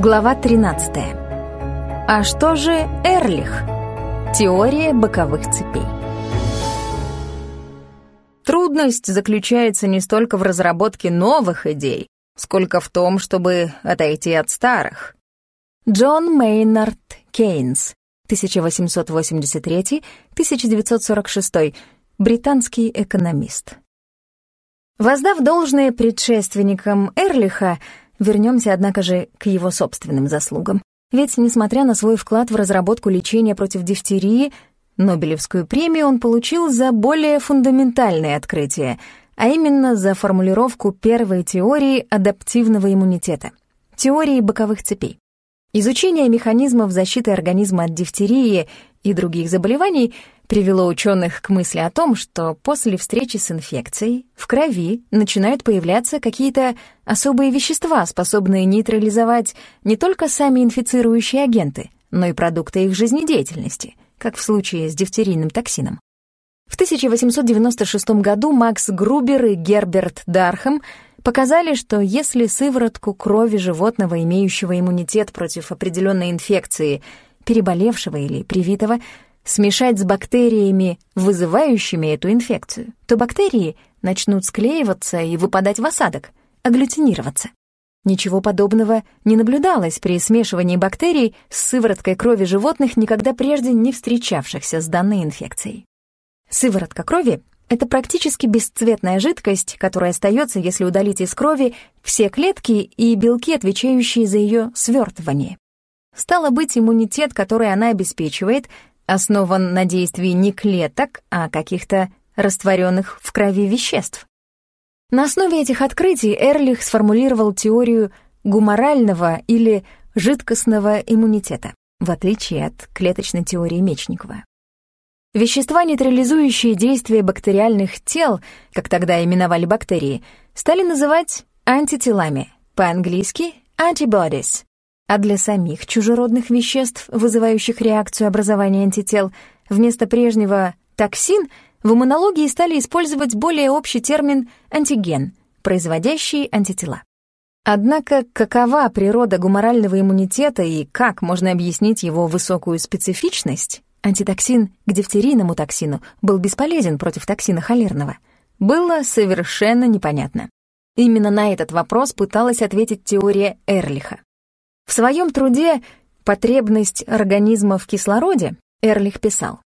Глава 13. А что же Эрлих? Теория боковых цепей. Трудность заключается не столько в разработке новых идей, сколько в том, чтобы отойти от старых. Джон Мейнард Кейнс, 1883-1946, британский экономист. Воздав должное предшественникам Эрлиха, вернемся, однако же, к его собственным заслугам. Ведь, несмотря на свой вклад в разработку лечения против дифтерии, Нобелевскую премию он получил за более фундаментальные открытия, а именно за формулировку первой теории адаптивного иммунитета — теории боковых цепей. Изучение механизмов защиты организма от дифтерии и других заболеваний привело ученых к мысли о том, что после встречи с инфекцией в крови начинают появляться какие-то особые вещества, способные нейтрализовать не только сами инфицирующие агенты, но и продукты их жизнедеятельности, как в случае с дифтерийным токсином. В 1896 году Макс Грубер и Герберт Дархам показали, что если сыворотку крови животного, имеющего иммунитет против определенной инфекции, переболевшего или привитого, смешать с бактериями, вызывающими эту инфекцию, то бактерии начнут склеиваться и выпадать в осадок, агглютинироваться. Ничего подобного не наблюдалось при смешивании бактерий с сывороткой крови животных, никогда прежде не встречавшихся с данной инфекцией. Сыворотка крови — это практически бесцветная жидкость, которая остается, если удалить из крови все клетки и белки, отвечающие за ее свертывание. Стало быть, иммунитет, который она обеспечивает, основан на действии не клеток, а каких-то растворенных в крови веществ. На основе этих открытий Эрлих сформулировал теорию гуморального или жидкостного иммунитета, в отличие от клеточной теории Мечникова. Вещества, нейтрализующие действие бактериальных тел, как тогда именовали бактерии, стали называть антителами, по-английски antibodies, а для самих чужеродных веществ, вызывающих реакцию образования антител, вместо прежнего «токсин» в иммунологии стали использовать более общий термин «антиген», производящий антитела. Однако какова природа гуморального иммунитета и как можно объяснить его высокую специфичность, антитоксин к дифтерийному токсину был бесполезен против токсина холерного, было совершенно непонятно. Именно на этот вопрос пыталась ответить теория Эрлиха. В своем труде «Потребность организма в кислороде» Эрлих писал,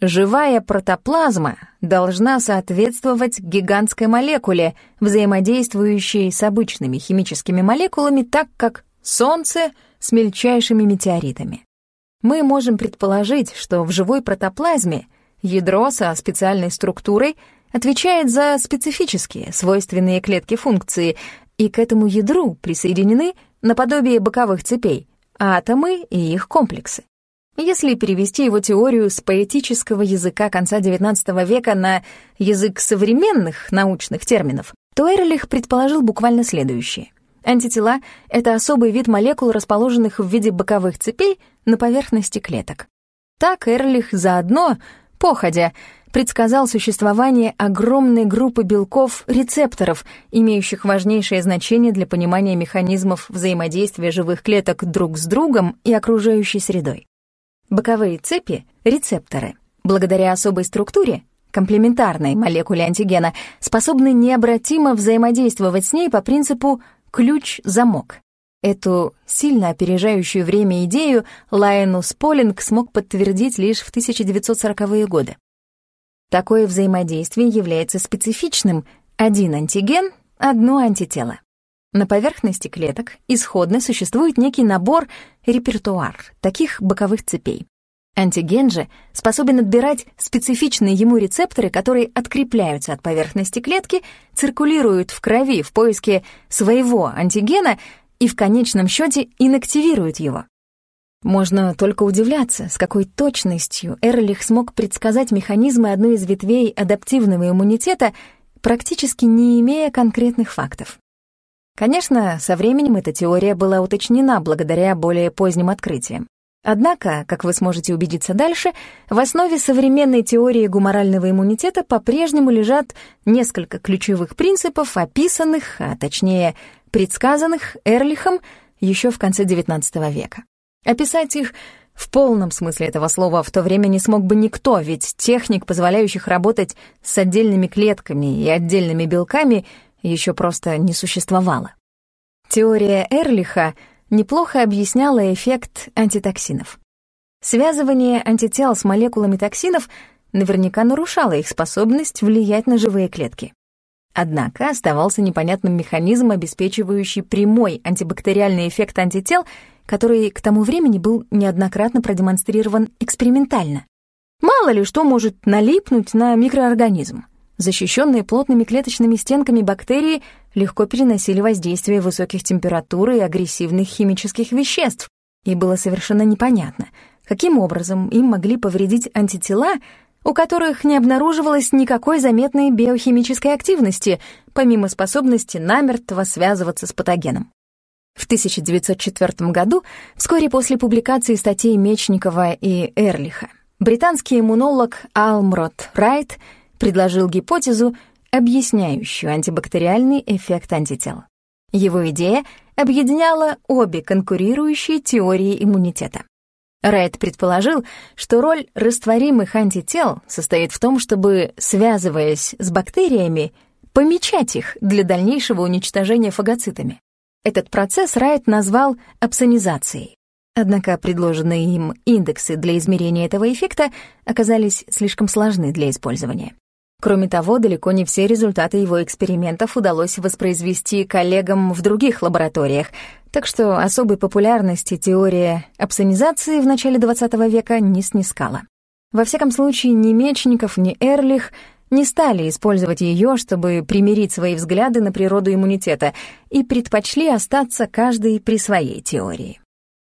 «Живая протоплазма должна соответствовать гигантской молекуле, взаимодействующей с обычными химическими молекулами так, как Солнце с мельчайшими метеоритами. Мы можем предположить, что в живой протоплазме ядро со специальной структурой отвечает за специфические, свойственные клетке функции, и к этому ядру присоединены наподобие боковых цепей, атомы и их комплексы. Если перевести его теорию с поэтического языка конца XIX века на язык современных научных терминов, то Эрлих предположил буквально следующее. Антитела — это особый вид молекул, расположенных в виде боковых цепей на поверхности клеток. Так Эрлих заодно, походя, предсказал существование огромной группы белков-рецепторов, имеющих важнейшее значение для понимания механизмов взаимодействия живых клеток друг с другом и окружающей средой. Боковые цепи — рецепторы. Благодаря особой структуре, комплементарной молекуле антигена, способны необратимо взаимодействовать с ней по принципу «ключ-замок». Эту сильно опережающую время идею Лайонус Полинг смог подтвердить лишь в 1940-е годы. Такое взаимодействие является специфичным. Один антиген — одно антитело. На поверхности клеток исходно существует некий набор, репертуар, таких боковых цепей. Антиген же способен отбирать специфичные ему рецепторы, которые открепляются от поверхности клетки, циркулируют в крови в поиске своего антигена и в конечном счете инактивируют его. Можно только удивляться, с какой точностью Эрлих смог предсказать механизмы одной из ветвей адаптивного иммунитета, практически не имея конкретных фактов. Конечно, со временем эта теория была уточнена благодаря более поздним открытиям. Однако, как вы сможете убедиться дальше, в основе современной теории гуморального иммунитета по-прежнему лежат несколько ключевых принципов, описанных, а точнее предсказанных Эрлихом еще в конце XIX века. Описать их в полном смысле этого слова в то время не смог бы никто, ведь техник, позволяющих работать с отдельными клетками и отдельными белками, еще просто не существовало. Теория Эрлиха неплохо объясняла эффект антитоксинов. Связывание антител с молекулами токсинов наверняка нарушало их способность влиять на живые клетки. Однако оставался непонятным механизм, обеспечивающий прямой антибактериальный эффект антител, который к тому времени был неоднократно продемонстрирован экспериментально. Мало ли что может налипнуть на микроорганизм. Защищенные плотными клеточными стенками бактерии легко переносили воздействие высоких температур и агрессивных химических веществ, и было совершенно непонятно, каким образом им могли повредить антитела, у которых не обнаруживалось никакой заметной биохимической активности, помимо способности намертво связываться с патогеном. В 1904 году, вскоре после публикации статей Мечникова и Эрлиха, британский иммунолог Алмрот Райт предложил гипотезу, объясняющую антибактериальный эффект антител. Его идея объединяла обе конкурирующие теории иммунитета. Райт предположил, что роль растворимых антител состоит в том, чтобы, связываясь с бактериями, помечать их для дальнейшего уничтожения фагоцитами. Этот процесс Райт назвал апсонизацией. Однако предложенные им индексы для измерения этого эффекта оказались слишком сложны для использования. Кроме того, далеко не все результаты его экспериментов удалось воспроизвести коллегам в других лабораториях, так что особой популярности теория апсонизации в начале XX века не снискала. Во всяком случае, ни Мечников, ни Эрлих не стали использовать ее, чтобы примирить свои взгляды на природу иммунитета, и предпочли остаться каждый при своей теории.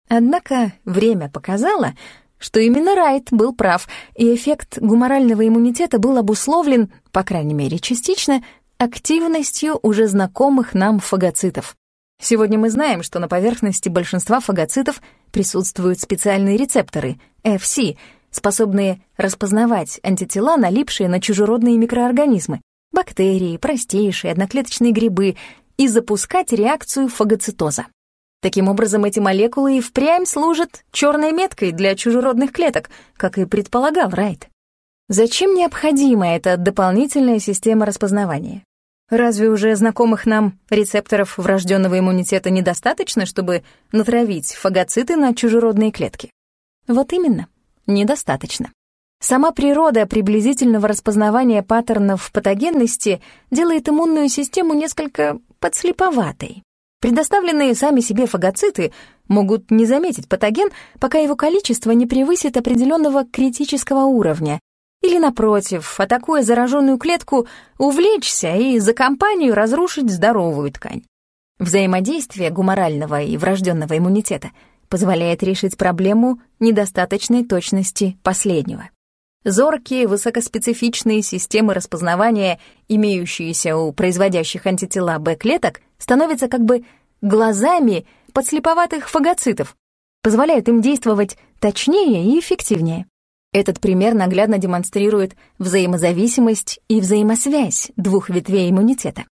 Однако время показало, что именно Райт был прав, и эффект гуморального иммунитета был обусловлен, по крайней мере частично, активностью уже знакомых нам фагоцитов. Сегодня мы знаем, что на поверхности большинства фагоцитов присутствуют специальные рецепторы, FC, способные распознавать антитела, налипшие на чужеродные микроорганизмы, бактерии, простейшие одноклеточные грибы, и запускать реакцию фагоцитоза. Таким образом, эти молекулы и впрямь служат черной меткой для чужеродных клеток, как и предполагал Райт. Зачем необходима эта дополнительная система распознавания? Разве уже знакомых нам рецепторов врожденного иммунитета недостаточно, чтобы натравить фагоциты на чужеродные клетки? Вот именно, недостаточно. Сама природа приблизительного распознавания паттернов патогенности делает иммунную систему несколько подслеповатой. Предоставленные сами себе фагоциты могут не заметить патоген, пока его количество не превысит определенного критического уровня, или, напротив, атакуя зараженную клетку, увлечься и за компанию разрушить здоровую ткань. Взаимодействие гуморального и врожденного иммунитета позволяет решить проблему недостаточной точности последнего. Зоркие, высокоспецифичные системы распознавания, имеющиеся у производящих антитела Б-клеток, становятся как бы глазами подслеповатых фагоцитов, позволяют им действовать точнее и эффективнее. Этот пример наглядно демонстрирует взаимозависимость и взаимосвязь двух ветвей иммунитета.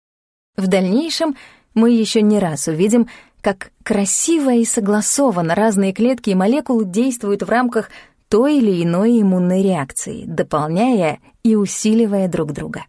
В дальнейшем мы еще не раз увидим, как красиво и согласованно разные клетки и молекулы действуют в рамках той или иной иммунной реакции, дополняя и усиливая друг друга.